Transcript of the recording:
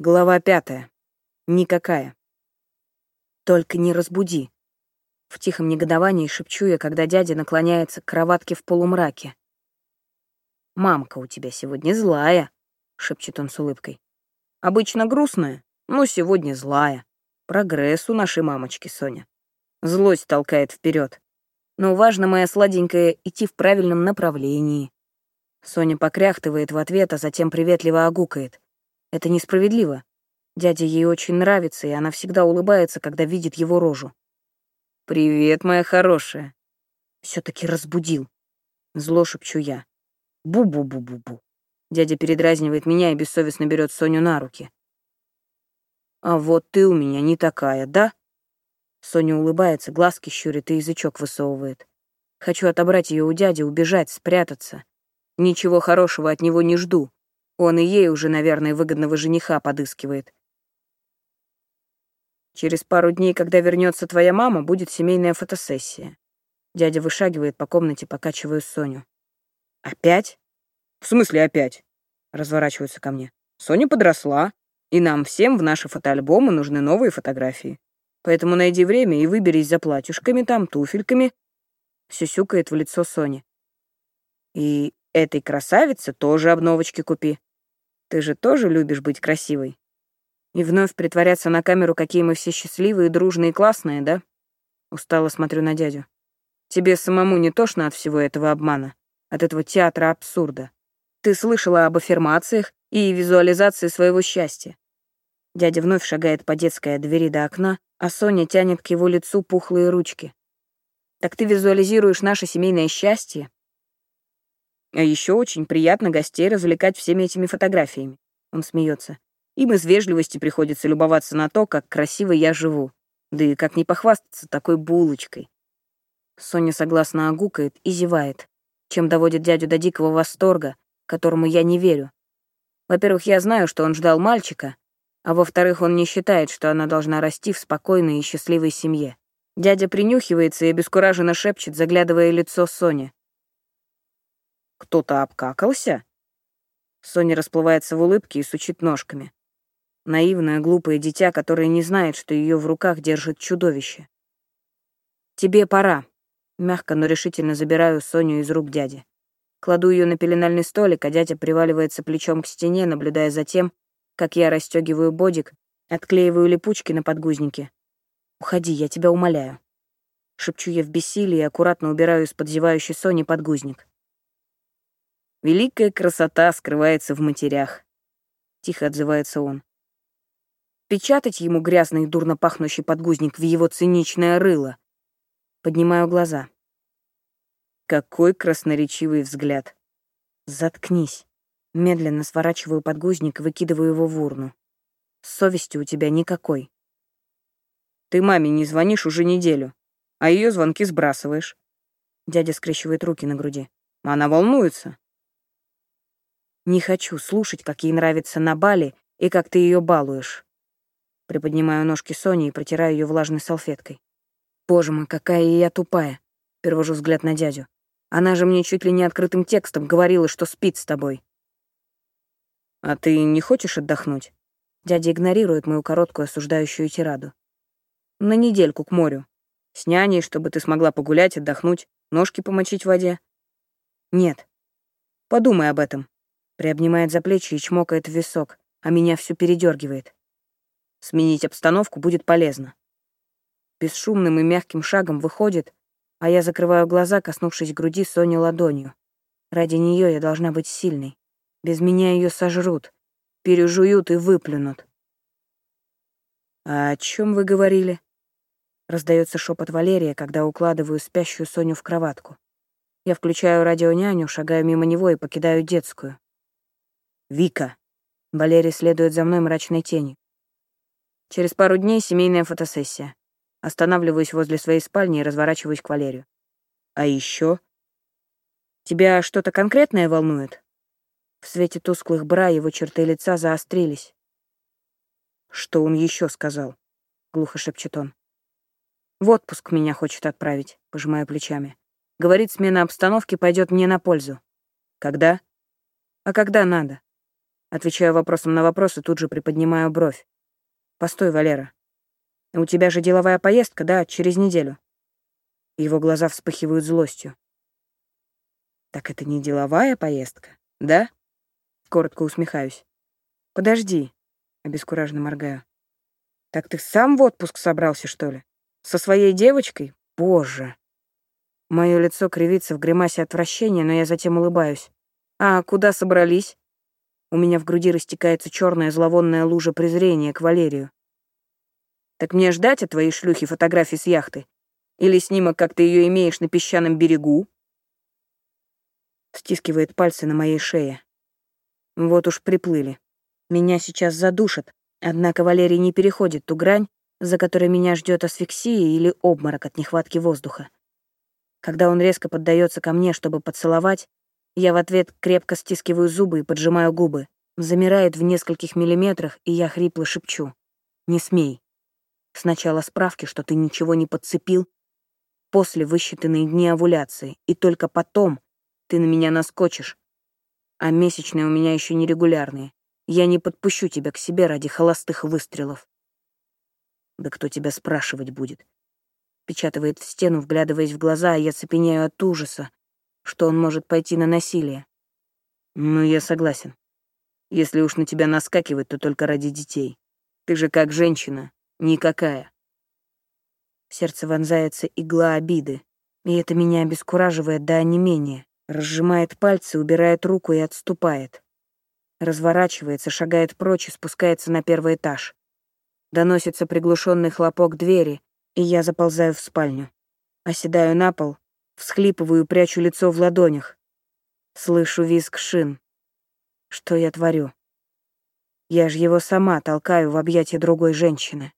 Глава пятая. Никакая. Только не разбуди. В тихом негодовании шепчу я, когда дядя наклоняется к кроватке в полумраке. «Мамка у тебя сегодня злая», — шепчет он с улыбкой. «Обычно грустная, но сегодня злая. Прогресс у нашей мамочки, Соня. Злость толкает вперед. Но важно, моя сладенькая, идти в правильном направлении». Соня покряхтывает в ответ, а затем приветливо огукает. Это несправедливо. Дядя ей очень нравится, и она всегда улыбается, когда видит его рожу. «Привет, моя хорошая». все таки разбудил. Зло шепчу я. Бу-бу-бу-бу-бу. Дядя передразнивает меня и бессовестно берет Соню на руки. «А вот ты у меня не такая, да?» Соня улыбается, глазки щурит и язычок высовывает. Хочу отобрать ее у дяди, убежать, спрятаться. Ничего хорошего от него не жду. Он и ей уже, наверное, выгодного жениха подыскивает. Через пару дней, когда вернется твоя мама, будет семейная фотосессия. Дядя вышагивает по комнате, покачивая Соню. Опять? В смысле опять? Разворачивается ко мне. Соня подросла, и нам всем в наши фотоальбомы нужны новые фотографии. Поэтому найди время и выберись за платьюшками там, туфельками. Сюсюкает в лицо Сони. И этой красавице тоже обновочки купи. Ты же тоже любишь быть красивой? И вновь притворяться на камеру, какие мы все счастливые, дружные и классные, да? Устало смотрю на дядю. Тебе самому не тошно от всего этого обмана, от этого театра абсурда. Ты слышала об аффирмациях и визуализации своего счастья. Дядя вновь шагает по детской от двери до окна, а Соня тянет к его лицу пухлые ручки. Так ты визуализируешь наше семейное счастье? А еще очень приятно гостей развлекать всеми этими фотографиями. Он смеется. Им из вежливости приходится любоваться на то, как красиво я живу. Да и как не похвастаться такой булочкой. Соня согласно огукает и зевает, чем доводит дядю до дикого восторга, которому я не верю. Во-первых, я знаю, что он ждал мальчика, а во-вторых, он не считает, что она должна расти в спокойной и счастливой семье. Дядя принюхивается и обескураженно шепчет, заглядывая лицо Сони. Кто-то обкакался? Соня расплывается в улыбке и сучит ножками. Наивное, глупое дитя, которое не знает, что ее в руках держит чудовище. «Тебе пора», — мягко, но решительно забираю Соню из рук дяди. Кладу ее на пеленальный столик, а дядя приваливается плечом к стене, наблюдая за тем, как я расстегиваю бодик, отклеиваю липучки на подгузнике. «Уходи, я тебя умоляю». Шепчу я в бессилии и аккуратно убираю из-под зевающей Сони подгузник. Великая красота скрывается в матерях. Тихо отзывается он. Печатать ему грязный и дурно пахнущий подгузник в его циничное рыло. Поднимаю глаза. Какой красноречивый взгляд. Заткнись. Медленно сворачиваю подгузник и выкидываю его в урну. Совести у тебя никакой. Ты маме не звонишь уже неделю, а ее звонки сбрасываешь. Дядя скрещивает руки на груди. Она волнуется. Не хочу слушать, как ей нравится на бале и как ты ее балуешь. Приподнимаю ножки Сони и протираю ее влажной салфеткой. Боже мой, какая я тупая. Перевожу взгляд на дядю. Она же мне чуть ли не открытым текстом говорила, что спит с тобой. А ты не хочешь отдохнуть? Дядя игнорирует мою короткую осуждающую тираду. На недельку к морю. С няней, чтобы ты смогла погулять, отдохнуть, ножки помочить в воде. Нет. Подумай об этом приобнимает за плечи и чмокает в висок, а меня всю передергивает. Сменить обстановку будет полезно. Бесшумным и мягким шагом выходит, а я закрываю глаза, коснувшись груди Сони ладонью. Ради нее я должна быть сильной. Без меня ее сожрут, пережуют и выплюнут. «А о чем вы говорили?» Раздается шепот Валерия, когда укладываю спящую Соню в кроватку. Я включаю радионяню, шагаю мимо него и покидаю детскую. Вика. Валерий следует за мной мрачной тенью. Через пару дней семейная фотосессия. Останавливаюсь возле своей спальни и разворачиваюсь к Валерию. А еще? Тебя что-то конкретное волнует? В свете тусклых бра его черты лица заострились. Что он еще сказал? Глухо шепчет он. В отпуск меня хочет отправить, пожимая плечами. Говорит, смена обстановки пойдет мне на пользу. Когда? А когда надо. Отвечаю вопросом на вопрос и тут же приподнимаю бровь. Постой, Валера. У тебя же деловая поездка, да, через неделю. Его глаза вспыхивают злостью. Так это не деловая поездка, да? Коротко усмехаюсь. Подожди, обескураженно моргаю. Так ты сам в отпуск собрался, что ли? Со своей девочкой? Боже. Мое лицо кривится в гримасе отвращения, но я затем улыбаюсь. А куда собрались? У меня в груди растекается черная зловонная лужа презрения к Валерию. Так мне ждать от твоей шлюхи фотографии с яхты? Или снимок, как ты ее имеешь на песчаном берегу? Стискивает пальцы на моей шее. Вот уж приплыли. Меня сейчас задушат, однако Валерий не переходит ту грань, за которой меня ждет асфиксия или обморок от нехватки воздуха. Когда он резко поддается ко мне, чтобы поцеловать, я в ответ крепко стискиваю зубы и поджимаю губы. Замирает в нескольких миллиметрах, и я хрипло шепчу. «Не смей. Сначала справки, что ты ничего не подцепил, после высчитанные дни овуляции, и только потом ты на меня наскочишь. А месячные у меня еще нерегулярные. Я не подпущу тебя к себе ради холостых выстрелов. Да кто тебя спрашивать будет? Печатывает в стену, вглядываясь в глаза, а я цепеняю от ужаса, что он может пойти на насилие. Ну, я согласен. Если уж на тебя наскакивать, то только ради детей. Ты же как женщина, никакая. В сердце вонзается игла обиды, и это меня обескураживает до онемения. Разжимает пальцы, убирает руку и отступает. Разворачивается, шагает прочь и спускается на первый этаж. Доносится приглушенный хлопок двери, и я заползаю в спальню. Оседаю на пол, всхлипываю, прячу лицо в ладонях. Слышу визг шин. Что я творю? Я ж его сама толкаю в объятия другой женщины.